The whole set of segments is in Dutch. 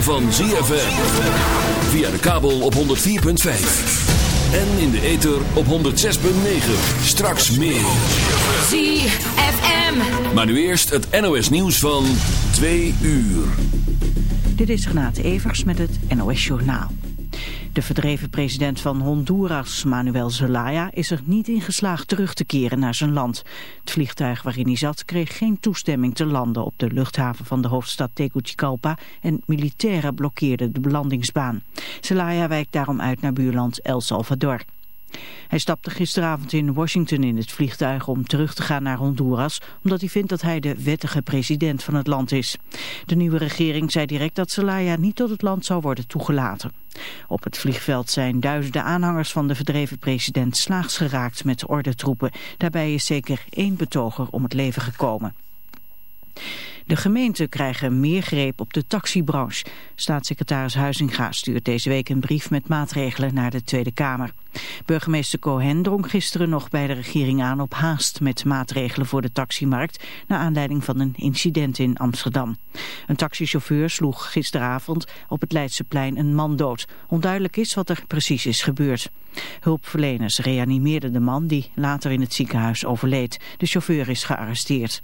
ritme van ZFM. Via de kabel op 104.5. En in de ether op 106.9. Straks meer. ZFM. Maar nu eerst het NOS nieuws van 2 uur. Dit is Renate Evers met het NOS Journaal. De verdreven president van Honduras, Manuel Zelaya, is er niet in geslaagd terug te keren naar zijn land. Het vliegtuig waarin hij zat kreeg geen toestemming te landen op de luchthaven van de hoofdstad Tegucigalpa en militairen blokkeerden de landingsbaan. Zelaya wijkt daarom uit naar buurland El Salvador. Hij stapte gisteravond in Washington in het vliegtuig om terug te gaan naar Honduras, omdat hij vindt dat hij de wettige president van het land is. De nieuwe regering zei direct dat Zelaya niet tot het land zou worden toegelaten. Op het vliegveld zijn duizenden aanhangers van de verdreven president slaags geraakt met ordentroepen. Daarbij is zeker één betoger om het leven gekomen. De gemeenten krijgen meer greep op de taxibranche. Staatssecretaris Huizinga stuurt deze week een brief met maatregelen naar de Tweede Kamer. Burgemeester Cohen drong gisteren nog bij de regering aan op haast met maatregelen voor de taximarkt, naar aanleiding van een incident in Amsterdam. Een taxichauffeur sloeg gisteravond op het Leidseplein een man dood. Onduidelijk is wat er precies is gebeurd. Hulpverleners reanimeerden de man die later in het ziekenhuis overleed. De chauffeur is gearresteerd.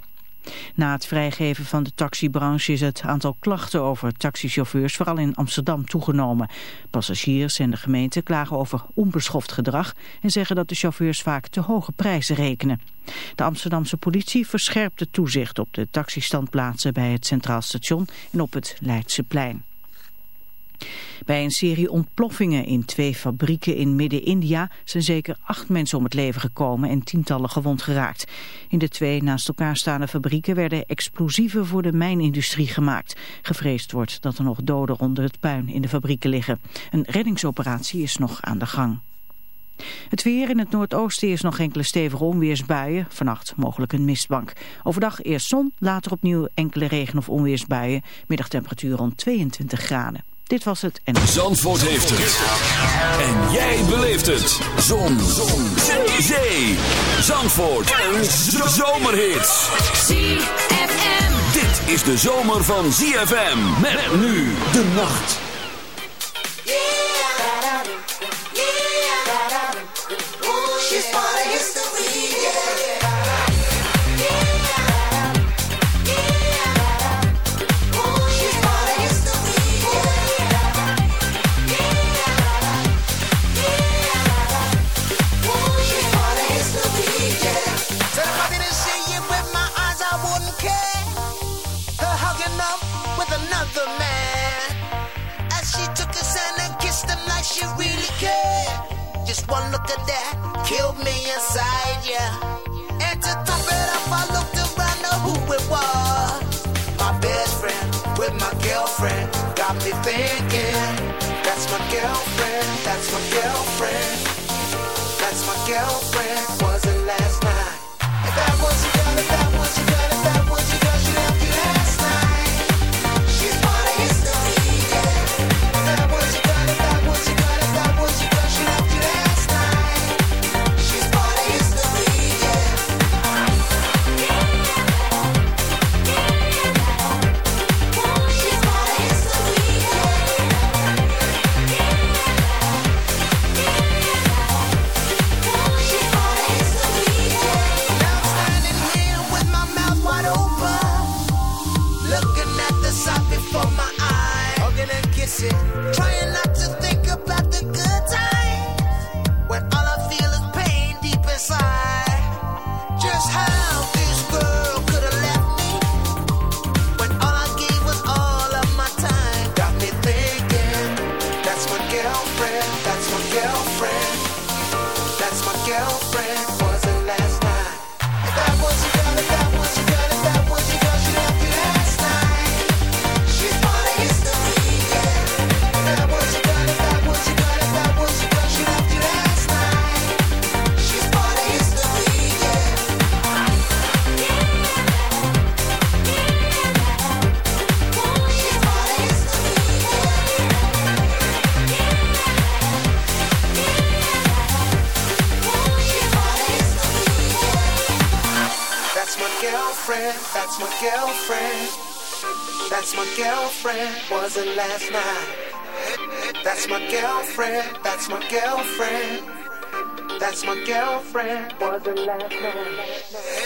Na het vrijgeven van de taxibranche is het aantal klachten over taxichauffeurs vooral in Amsterdam toegenomen. Passagiers en de gemeente klagen over onbeschoft gedrag en zeggen dat de chauffeurs vaak te hoge prijzen rekenen. De Amsterdamse politie verscherpt de toezicht op de taxistandplaatsen bij het Centraal Station en op het Leidseplein. Bij een serie ontploffingen in twee fabrieken in Midden-India zijn zeker acht mensen om het leven gekomen en tientallen gewond geraakt. In de twee naast elkaar staande fabrieken werden explosieven voor de mijnindustrie gemaakt. Gevreesd wordt dat er nog doden onder het puin in de fabrieken liggen. Een reddingsoperatie is nog aan de gang. Het weer in het noordoosten is nog enkele stevige onweersbuien. Vannacht mogelijk een mistbank. Overdag eerst zon, later opnieuw enkele regen- of onweersbuien. Middagtemperatuur rond 22 graden. Dit was het en... Zandvoort heeft het. En jij beleeft het. Zon. Zon. Zee. Zee. Zandvoort. Een zomerhit. ZFM. Dit is de zomer van ZFM. Met nu de nacht. Girlfriend got me thinking. That's my girlfriend, that's my girlfriend, that's my girlfriend. Wasn't last night. That's my girlfriend, that's my girlfriend. That's my girlfriend, wasn't last night.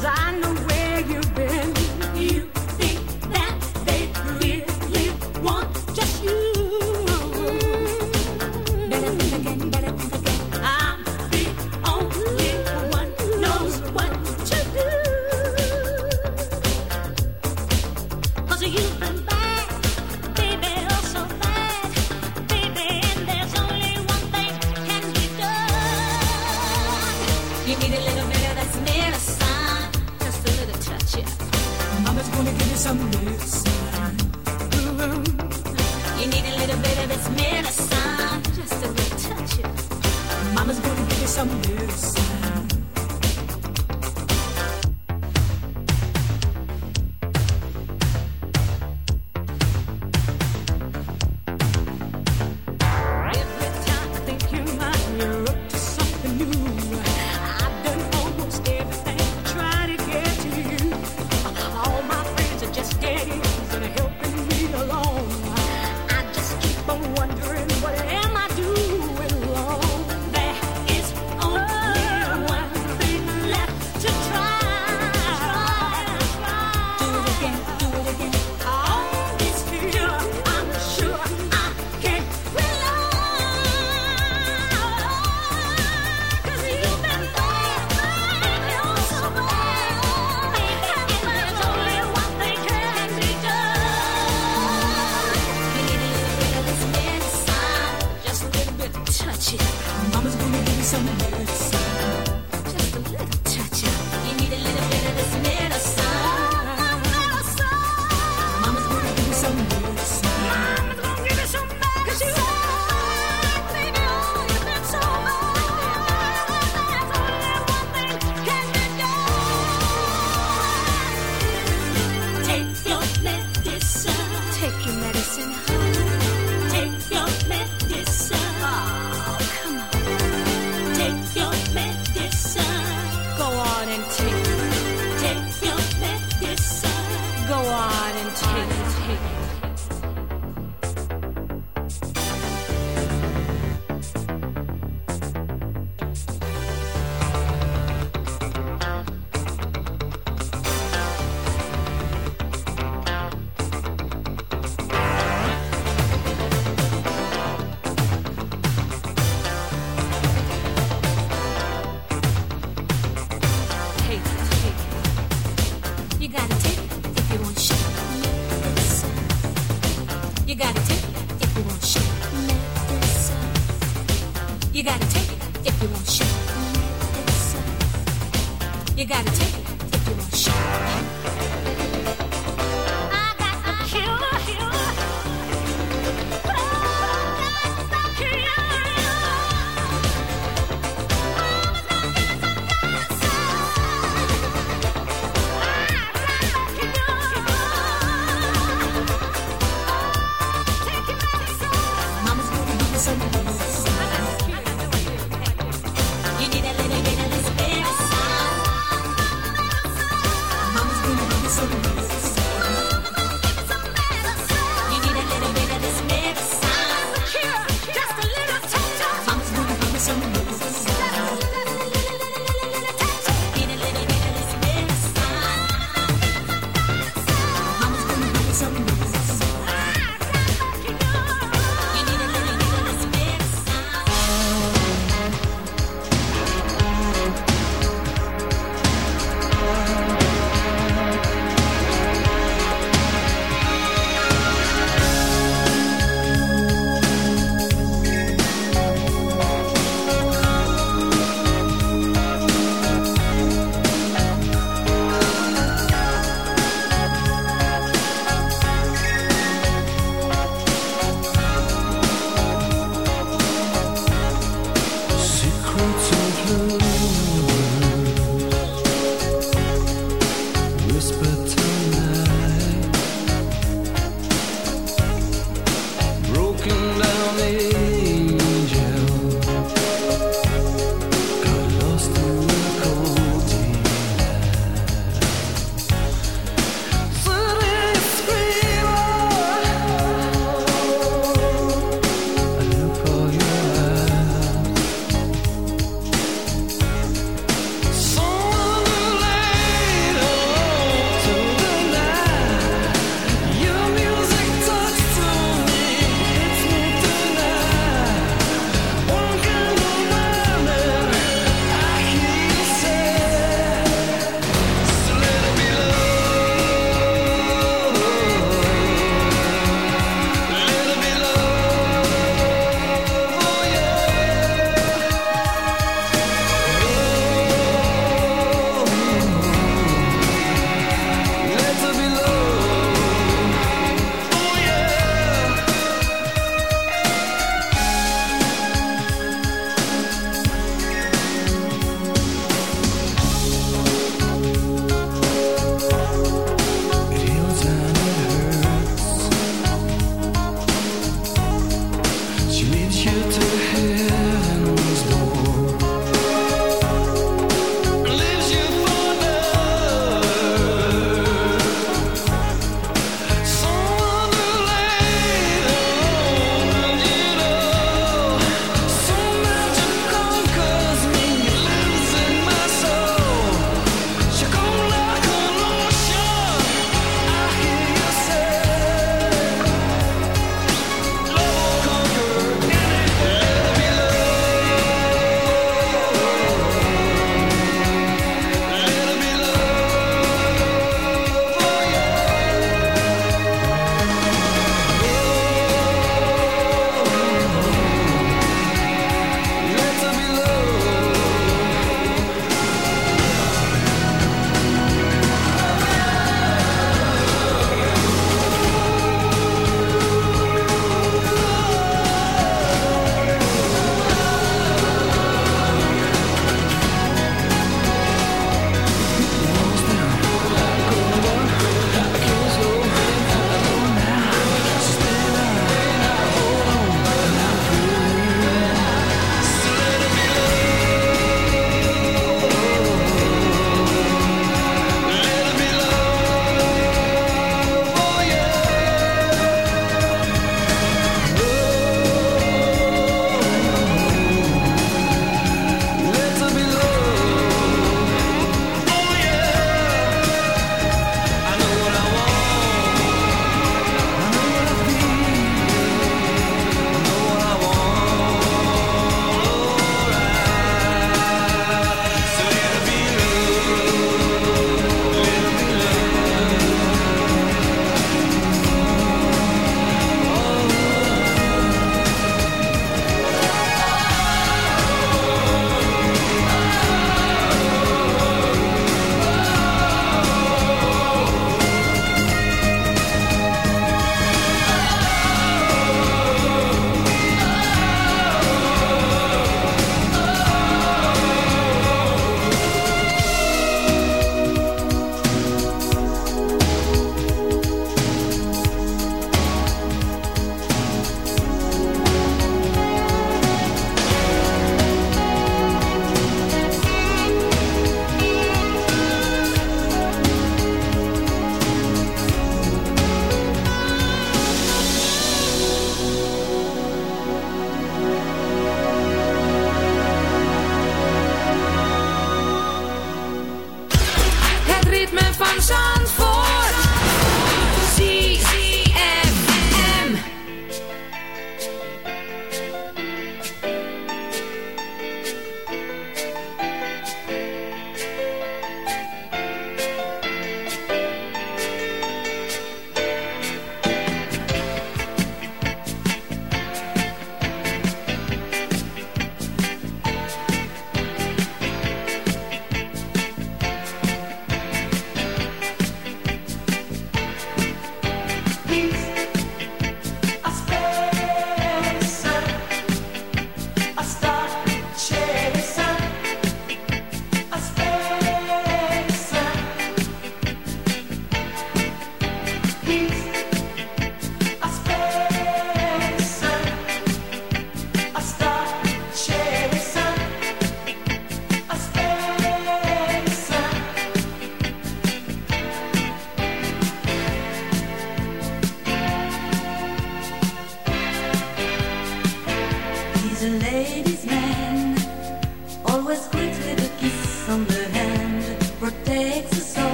Cause I know